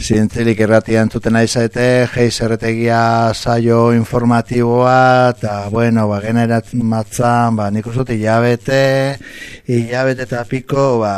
zientzilik irratia entzuten aizaete, geiz erretegia saio informatiboa, eta, bueno, ba, generat matzan, ba, nik usut, hilabete, hilabete eta piko, ba,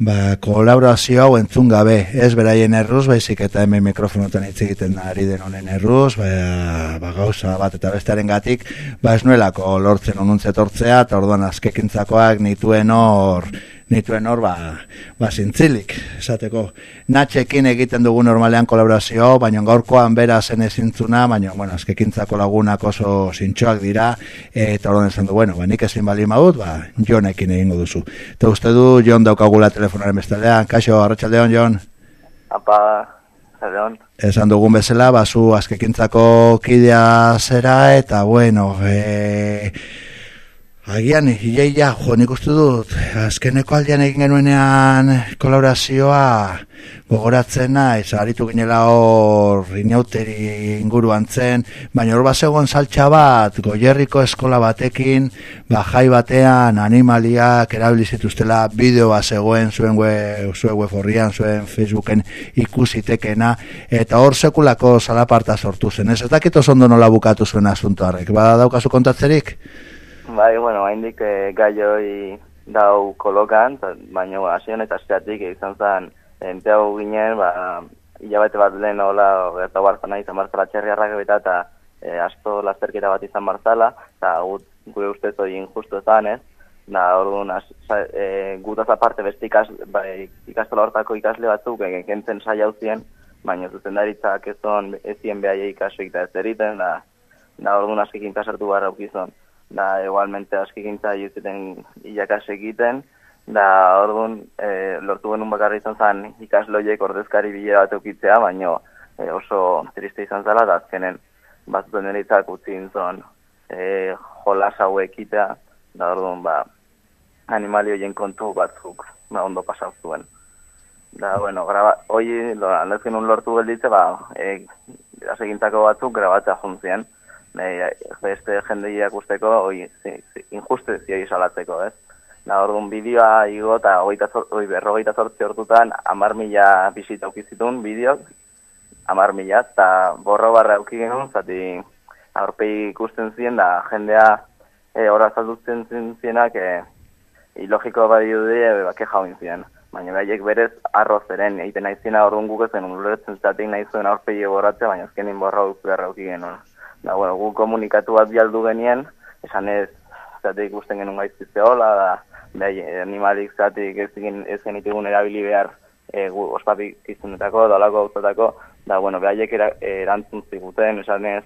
ba, kolaborazio hau entzun gabe, ez beraien erruz, baizik eta hemen mikrofonotan hitz egiten ari den honen erruz, ba, ba, gauza bat eta bestearen gatik, ba, ez nuelako lortzen onuntzetortzea, eta orduan azkekintzakoak nituen hor, nituen hor, ba, ba zintzilik, esateko. Natxekin egiten dugu normalean kolaborazio, baina gaurkoan bera zen ezintzuna, baina, bueno, azkekintzako lagunak oso zintxoak dira, eta hori esan du, bueno, ba, nik ezin bali maut, ba, jonekin egingo duzu. Eta uste du, jon daukagula telefonaren bestalean, kaixo, arratxaldeon, jon? Apa, arratxaldeon. Esan dugun bezala, ba, zu azkekintzako kidea zera, eta, bueno, eee... Agian, iaia, jo, nik uste dut, azkeneko aldean egin genuenean kolaborazioa gogoratzen naiz, aritu ginela hor inauteri inguruan zen, baina hor bazegoen saltxa bat, goierriko eskola batekin, ba, jai batean animaliak erabilizituztela bideo bat zegoen zuen web, zuen web horrian, zuen Facebooken ikusitekena, eta hor sekulako salaparta sortu zen, ez dakit oso ondo nola bukatu zuen asunto harrek, ba, daukazu kontatzerik? Bai, bueno, haindik e, gaioi dau kolokan, baina hasi honet asteatik izan zen ente hau ginen, ba, hilabete bat lehen hola, gerta barzana izan barzala txerriarrak eta e, asto lasterketa bat izan barzala, eta gure ustez hori injustu ezan, ez? Da, orduan, e, gutaz aparte beste ikas, ba, ikastola hortako ikasle batzuk, kentzen saia hauzien, baina zuzen daritzak ez ezien behaia ikasik eta ez eriten, da, da orduan askikin kasartu gara aukizon da igualmente askikintza juteten iakas egiten, da orduan e, lortu genuen bakarri izan zen ikasloiek ordezkari bilera bat eukitzea, baina e, oso triste izan zela, da azkenen batzuten eritzak utzi intzon e, jolas hau ekitea, da orduan ba, animali hoien kontu batzuk ba, ondo pasau zuen. Da, bueno, graba, hoi, aldezken un lortu gelditze, ba, e, batzuk grabatzea juntzien, nahi, beste jende irakusteko, oi, zi, zi, injustizia izalatzeko, ez? Na, orduan, bideoa igo eta berrogeita zortzi hortutan, amar mila bisita aukizitun bideok, amar mila, eta borro barra auki genuen, zati aurpegi ikusten ziren, da jendea e, horra zaldutzen zienak, e, ilogiko badi dudi, e, bake jauin ziren. Baina gaiek berez arroz eren, egiten nahi zina orduan gukezen, ulertzen zatik nahi zuen aurpegi borratzea, baina azkenin borra auki genuen da, bueno, gu komunikatu bat bialdu genien, esan ez, zatik ikusten genuen gaitzitze hola, da, behai, animalik zatik ez, ez genitigun erabili behar e, gu ospapik izunetako, dalako gauzatako, da, bueno, behaiek erantzun ziguten, esan ez,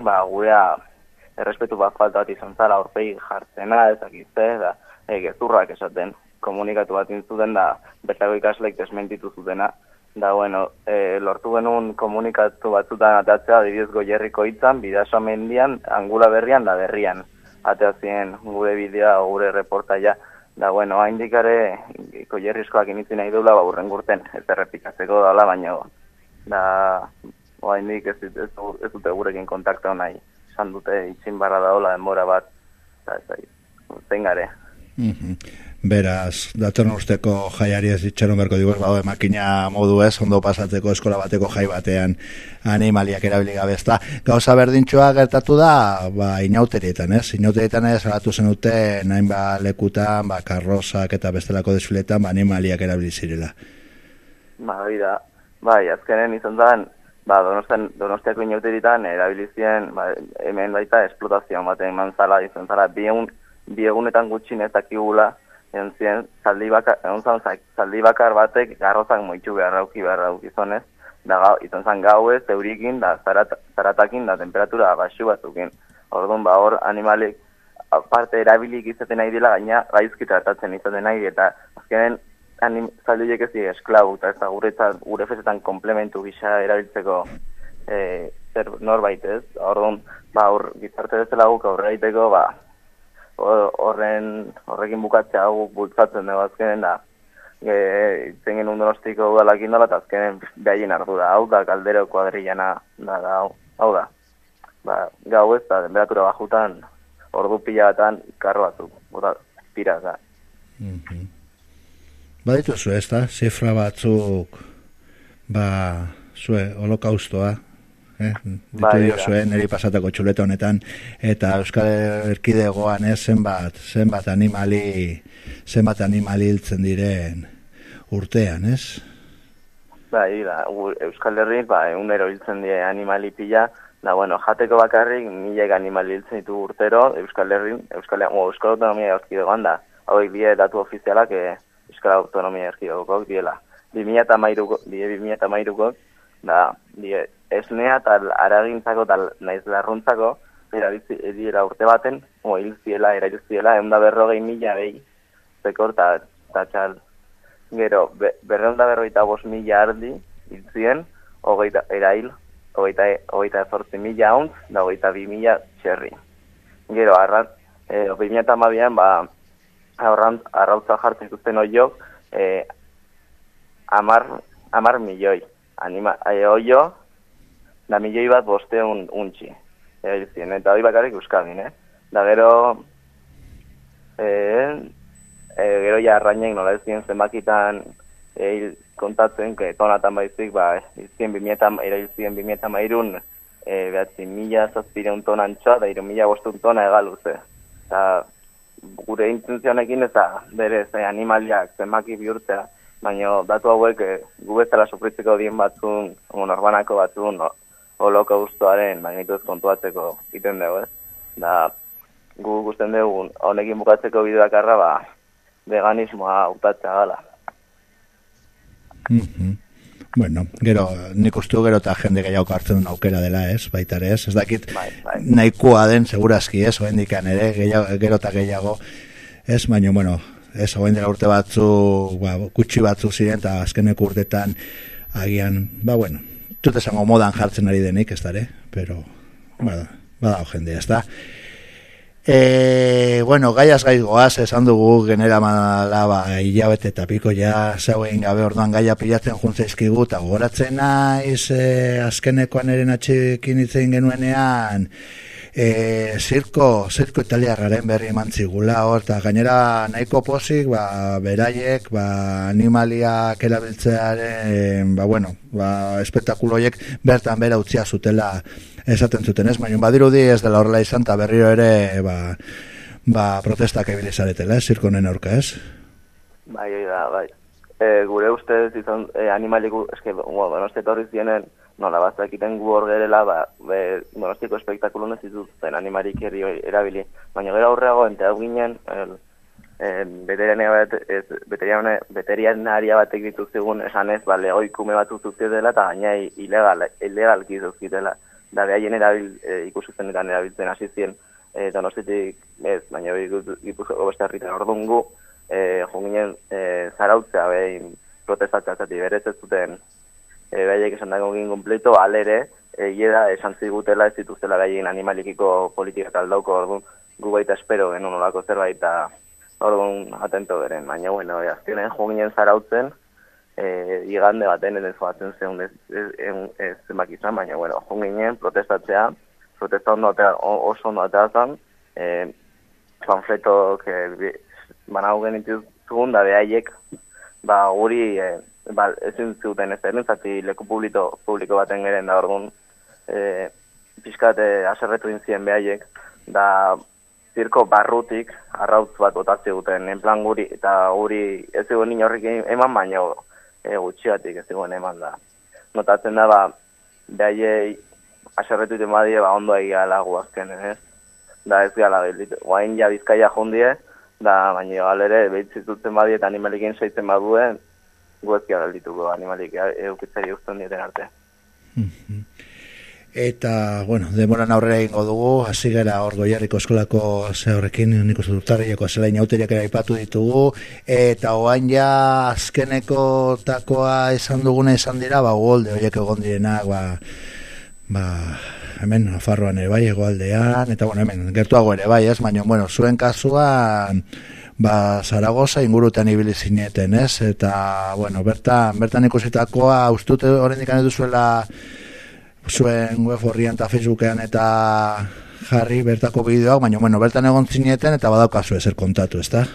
ba, gurea errespetu bat falta bat izan zara, orpegi jartzena, ezakizte, da, e, gezurrak esaten, komunikatu bat intzuten, da, bertako ikaslek desmentitu zutena, Da, bueno, e, lortu genuen komunikatu batzutan atatzea, adibidez goierriko hitzan, bidaso mendian, angula berrian, da berrian. Ateazien gure bidea, gure reportaia. Da, bueno, hain dikare, goierrizkoak initzen nahi dula, ba, urren gurten, ez errepikatzeko dala, baina, da, hain dik ez, ez, ez, dute gurekin kontakta nahi. Esan dute, itxin barra daola, denbora bat, eta ez da, zein gare. Mm Beraz, datorren usteko jaiari ez ditxeron berko dugu, bau emakina modu ez, ondo pasatzeko eskola bateko jai batean animaliak erabili gabe ezta. Gauza berdintxoa gertatu da, ba, inauterietan ez, inauterietan ez, alatu zen dute, nahin ba, lekutan, ba, karrosak eta bestelako desfiletan, ba, animaliak erabili zirela. Ba, da, bai, azkenen izan zen, ba, donosten, donostiako inauterietan erabilizien, ba, hemen baita esplotazioan baten manzala izan zara, bi, egun, bi egunetan gutxin ez dakigula, egon ziren, zaldi bakar, egon zaldi bakar batek garrozak moitxu beharra auki beharra auki zonez, da gau, izan zan gau ez, eurikin, da zarat, zaratakin, da temperatura baxu batzukin. Orduan, ba, hor animalik, parte erabilik izaten nahi dela, gaina gaizki tratatzen izaten nahi, eta azkenen, anim, zaldiek ez dira esklau, eta ez da guretzat, gure fezetan komplementu gisa erabiltzeko e, zer norbait ez. Orduan, ba, hor, gizarte bezala guk aurre ba, horren horrekin bukatzea hau bultzatzen dugu azkenen da e, itzen donostiko udalakin dela eta azkenen behaien ardura. Hau da kaldero kuadrillana da, da hau, hau da. Ba, gau ez da temperatura bajutan ordu pila batan karro batzuk bota, pira da. Mm -hmm. Ez da, zifra batzuk ba, zue, holokaustoa, eh? ditu bai, dio zuen, eri pasatako txuleta honetan, eta Euskal Erkidegoan, eh, zenbat, zenbat animali, zenbat animali hiltzen diren urtean, ez? Bai, da, Euskal Herri, ba, egunero hiltzen die animali pila, da, bueno, jateko bakarrik, milek animali hiltzen ditu urtero, Euskal Herri, Euskal, o, Euskal Autonomia Erkidegoan da, hau bie datu ofizialak, eh, Euskal Autonomia Erkidegoko diela. 2008ko, da, die, esnea eta aragintzako eta naiz larruntzako, erabiltzi edira urte baten, o ziela, erabiltziela, egun da berrogei mila behi, zekor eta txal. Gero, be, berreun da berroita bos mila ardi, hil zien, hogeita, erail, hogeita, hogeita ezortzi mila hauntz, da hogeita bi mila txerri. Gero, arrat, e, eh, bi mila tamabian, ba, arrautza jartzen duzten oiok, e, amar, amar milioi. Anima, e, oio, da milioi bat boste un, untxi. Erizien, eta hori bakarrik euskadin, eh? Da gero, e, e, gero ja arrainek nola ez zien zenbakitan e, kontatzen, que tonatan baizik, ba, izien bimietan, erailzien bimietan mairun, e, behatzi mila zazpireun tonan txoa, da iru mila bostun tona egaluze. Eta gure intentzionekin ez da, bere ze animaliak zenbaki bihurtzea, baina datu hauek e, gu bezala sofritzeko dien batzun, norbanako batzun, no, holokaustoaren magnituz kontuatzeko egiten dugu, ez? Da, gu guztien dugu, honekin bukatzeko bideoak arra, ba, veganismoa utatzea gala. Mm Bueno, gero, nik ustu gero eta jende gehiago hartzen duen aukera dela, ez, baita ere, ez, ez dakit bai, bai. nahikoa den, segurazki, ez, oen dikan ere, gehiago, gero eta gehiago, ez, baina, bueno, ez, oen dira urte batzu, ba, kutsi batzu ziren, eta azkeneko urtetan, agian, ba, bueno, dut esango modan jartzen ari denik, ez dara, pero, bada, bada, jende, ez da. E, bueno, gaiaz gaiz goaz, esan dugu genera mala, ba, hilabete eta piko ja, zeuen gabe orduan gaia pilatzen juntzeizkigu, eta goratzen naiz, e, azkenekoan eren atxikin itzen genuenean, e, zirko, zirko italiarraren berri eman zigula, hor, eta gainera nahiko pozik, ba, beraiek, ba, animaliak erabiltzearen, ba, bueno, ba, espektakuloiek bertan bera utzia zutela esaten zuten ez, baina badirudi ez dela horrela izan, eta berriro ere, ba, ba, protestak ebilizaretela, ez, zirko nen aurka, ez? Bai, da, bai. E, gure ustez izan e, animaliku, eske, bueno, donosti etorri zienen, nola bat ekiten gu hor gerela, ba, be, donostiko espektakulo nezitut zen animarik herri erabili. Baina gero aurreago, ente hau ginen, el, beterian aria batek dituztigun esan ez, bale, oikume bat dela, eta gaina ilegal, ilegal gizuzkitela. Da, behaien erabil, e, ikusuzen erabiltzen hasi zien, e, donostitik ez, baina ikusuko beste herritan ordungu, e, junginen e, zarautzea behin protestatzea zati berez ez zuten e, behaiek esan dago egin kompleto, alere, egia da, esan zigutela ez dituztela behaien animalikiko politika taldauko, orduan, gu baita espero genuen olako zerbait, eta orduan atento beren, baina, bueno, e, azkenen junginen zarautzen, e, igande baten ez joatzen zeun ez, ez, ez, ez izan, baina, bueno, junginen protestatzea, protesta ondo atea, oso ondo atea zan, e, panfletok e, banau genituzun, da behaiek, ba, guri, e, ba, ezin zuten ez den, zati leku publiko, publiko baten geren da orduan, e, pixkat e, aserretu inzien behaiek, da zirko barrutik arrautz bat botatzi duten, en plan guri, eta guri ez egon horrik eman baino e, gutxiatik ez egon eman da. Notatzen da, ba, behaiei aserretu iten badie, ba, ondo egia lagu azken, ez? Da ez gala, guain ja bizkaia jondie, da, baina galere, behitzituten badie eta animalikin seitzen baduen, guazkia galdituko animalik eukitzari uston dieten arte. Mhm. Eta, bueno, demoran aurrera egingo dugu, hasi gara hor goiarriko eskolako ze horrekin, niko zutarriako zela inauteriak ere ditugu, eta oain ja azkeneko takoa esan duguna esan dira, ba, golde horiek egon direnak, ba, ba, hemen, afarroan ere bai, egoaldean, eta, bueno, hemen, gertuago ere bai, ez, baina, bueno, zuen kasuan, ba, Zaragoza ingurutan ibili zineten, ez? Eta, bueno, bertan, bertan ikusitakoa, ustute horren dikan eduzuela zuen web horrian eta Facebookean eta jarri bertako bideoak, baina, bueno, bertan egon zineten eta badaukazu ezer kontatu, ez?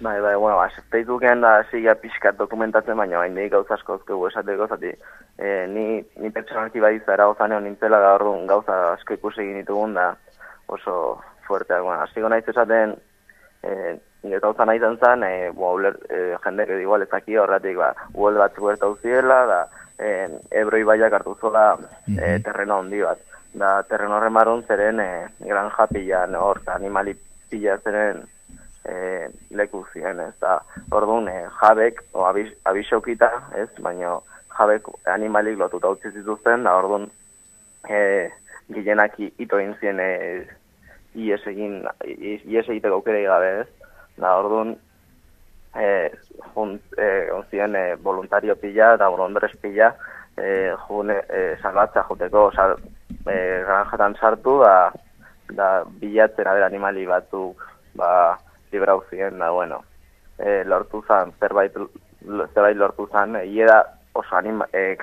Bai, bai, bueno, az, Facebooken da ziga pixkat dokumentatzen, baina bain nik gauza asko ezkegu esateko, zati, e, ni, ni pertsonalki bai zara ozanean nintzela gaur gauza asko ikusi egin ditugun da oso fuerteak, bueno, aziko nahiz esaten, e, gauza nahi zen e, bo, uler, e, jendek igual ezaki horretik, ba, uel bat zuerta uziela, da, e, ebroi baiak hartu zola e, terreno handi bat. Da, terreno horren zeren e, gran japilla, hor, animali pila zeren, e, leku ziren, ez da, orduan, e, jabek, o abis, abisokita, ez, baina jabek animalik lotuta utzi zituzten, da, orduan, e, gilenak ito egin ziren, e, ies egin, ies egiteko aukera gabe, ez, da, orduan, e, jun, e, onzien, e, voluntario pila, da, bolondrez pila, e, jun, e, salbatza juteko, sal, e, granjatan sartu, da, da, bilatzen, aber, animali batzuk, ba, librau ziren, da, bueno, e, lortu zan, zerbait, zerbait lortu zan, e, oso anima, e,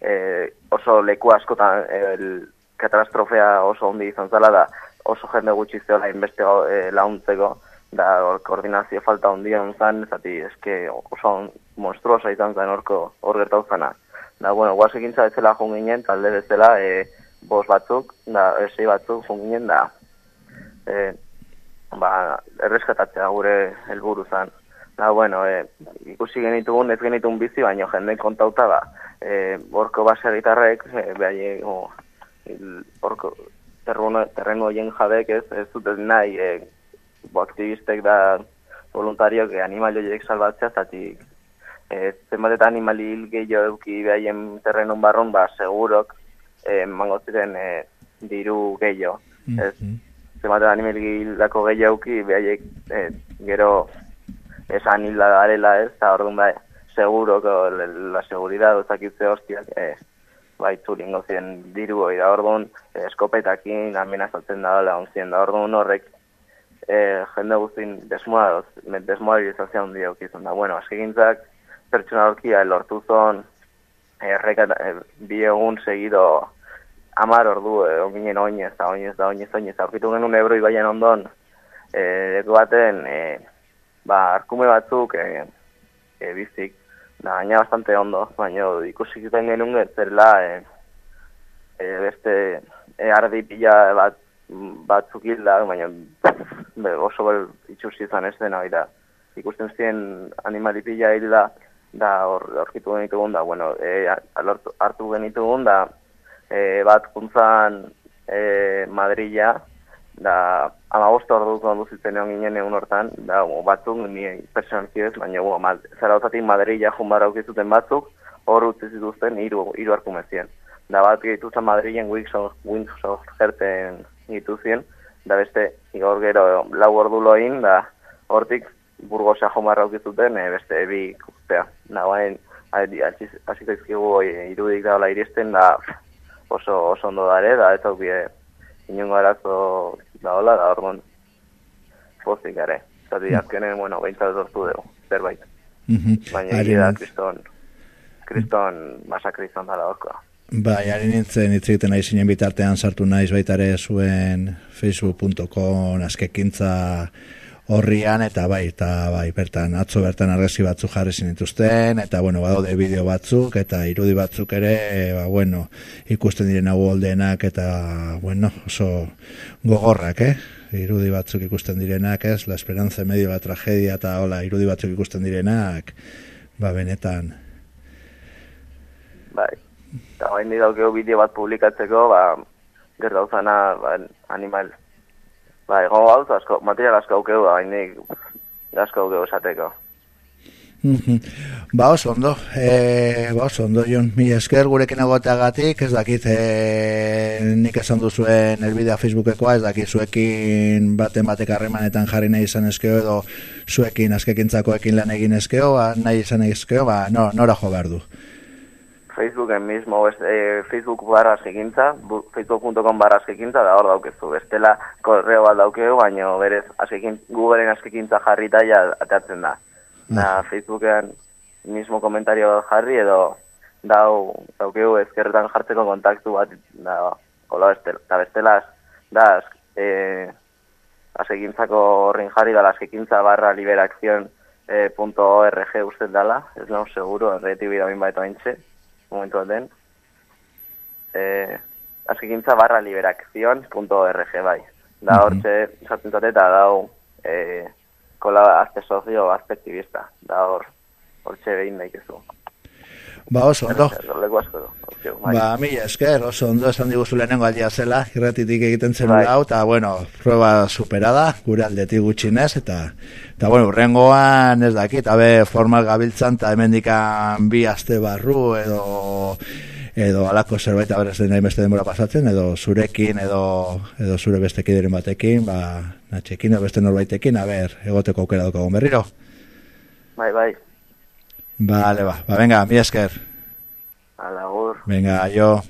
e, oso leku askotan, el, katastrofea oso ondi izan zala da, oso jende gutxi zeola inbeste e, launtzeko, da, or, koordinazio falta ondi zan, zati, eske oso monstruosa izan zen orko hor gertau zana. Da, bueno, guaz ekintza bezala junginen, talde bezala, e, bos batzuk, da, esei batzuk junginen, da, e, ba, erreskatatzea gure helburu zan. Da, bueno, e, ikusi genitugun, ez genitun bizi, baina jende kontauta ba, e, borko base gitarrek, e, behai, o, borko terreno horien jabek ez, ez zuten nahi, e, bo aktivistek da voluntariok e, animali horiek salbatzea, zatik, e, zenbat eta animali hil gehiago euki behaien terrenon barron, ba, segurok, e, mango ziren e, diru gehiago. Mm -hmm zemate animelgi hildako gehiauki, behaiek eh, gero esan hilda garela ez, eta orduan bai, seguro, la seguridad ozakitze hostiak, eh, bai, txuringo ziren diru hori. Da orduan, eh, eskopetakin amenazatzen da dela onzien da orduan horrek, eh, jende guztin desmoa, desmoabilizazia hundi eukizun da. Bueno, askegintzak, pertsona horkia, lortu zon, erreka, eh, bi egun segido, amar ordu, e, onginen oinez, da oinez, da oinez, oinez, aurkitu genuen ebro ibaien ondon, e, baten, e, ba, arkume batzuk, e, e, bizik, da, baina bastante ondo, baina ikusi zuten genuen zerla, e, e, beste, e, ardi pila bat, batzuk hilda, baina be, oso bel itxusi izan ez dena, da, ikusten ziren animali pila hilda, da, hor, orkitu genitugun, da, bueno, e, hartu genitugun, da, e, bat kuntzan e, Madrilla, da ama bost ordu kondu zitzen egon ginen egun hortan, da o, batzuk ni personalki ez, baina o, ma, zara otatik Madrilla junbara aukizuten batzuk, hor utzi zituzten hiru hiru arkumezien. Da bat gehitu zen Madrillen Wingsoft jerten dituzien, da beste igor gero lau ordu loin, da hortik burgosa jomarra aukizuten, e, beste ebi kustea. Bain, hasi zaizkigu irudik da iristen, da oso, oso ondo dare, da ez aukide inungo arazo da hola, da orduan pozik gare. Zati, mm. azkenen, bueno, behintzat dortu dugu, zerbait. -hmm. Baina egia da, kriston, kriston masakri izan dara orkoa. Bai, ari nintzen hitz egiten nahi zinen bitartean sartu naiz baitare zuen facebook.com askekintza horrian eta bai, eta bai, bertan atzo bertan argazki batzuk jarri zinituzten eta bueno, badaude bideo batzuk eta irudi batzuk ere, e, ba, bueno, ikusten diren hau oldenak eta bueno, oso gogorrak, eh? Irudi batzuk ikusten direnak, ez? La esperanza medio la tragedia eta hola, irudi batzuk ikusten direnak, ba benetan. Bai. Eta bain daukeo bideo bat publikatzeko, ba, gertauzana, ba, animal, Bai, ego hau, asko, material asko aukeu, hainik asko aukeu esateko. ba, oso ondo, e, ba, oso ondo, Jon, mi esker gurekin egoteagatik, ez dakit, e, nik esan duzuen elbidea Facebookekoa, ez dakit zuekin baten batek harremanetan jarri nahi izan eskeo, edo zuekin askekintzakoekin lan egin eskeo, ba, nahi izan eskeo, ba, no, nora jo behar du. Facebooken mismo, es, eh, Facebook barra askekintza, facebook.com barra askekintza, da hor daukezu, bestela korreo bat daukeu, baina berez askekin, Googleen askekintza jarri ja atatzen da. Da, Facebooken mismo komentario jarri edo dau daukeu ezkerretan jartzeko kontaktu bat, da, hola bestela, da bestela, da, eh, asekintzako horrin jarri da, asekintza barra liberakzion e, punto .org uste dala, ez nahu seguro, erreti bida bin baita bintxe, momentu den. E, asekintza barra liberakzion punto .org bai. Da hor txe, sartzen eta dau e, kola azte sozio azte aktivista. Da hor, hor txe behin daik Ba, oso, ondo. Bai. Ba, mi esker, oso ondo esan diguzu lehenengo aldia zela, irratitik egiten zen bai. hau, eta, bueno, prueba superada, gure aldetik gutxinez, eta, eta bueno, urrengoan ez dakit, abe formal gabiltzan, eta hemen bi aste barru, edo, edo alako zerbait aberrez den nahi beste denbora pasatzen, edo zurekin, edo, edo zure beste kideren batekin, ba, natxekin, edo beste norbaitekin, aber, egoteko aukera dukagun berriro. Bai, bai. Vale, va. Va, venga, mi esker. A la Venga, yo.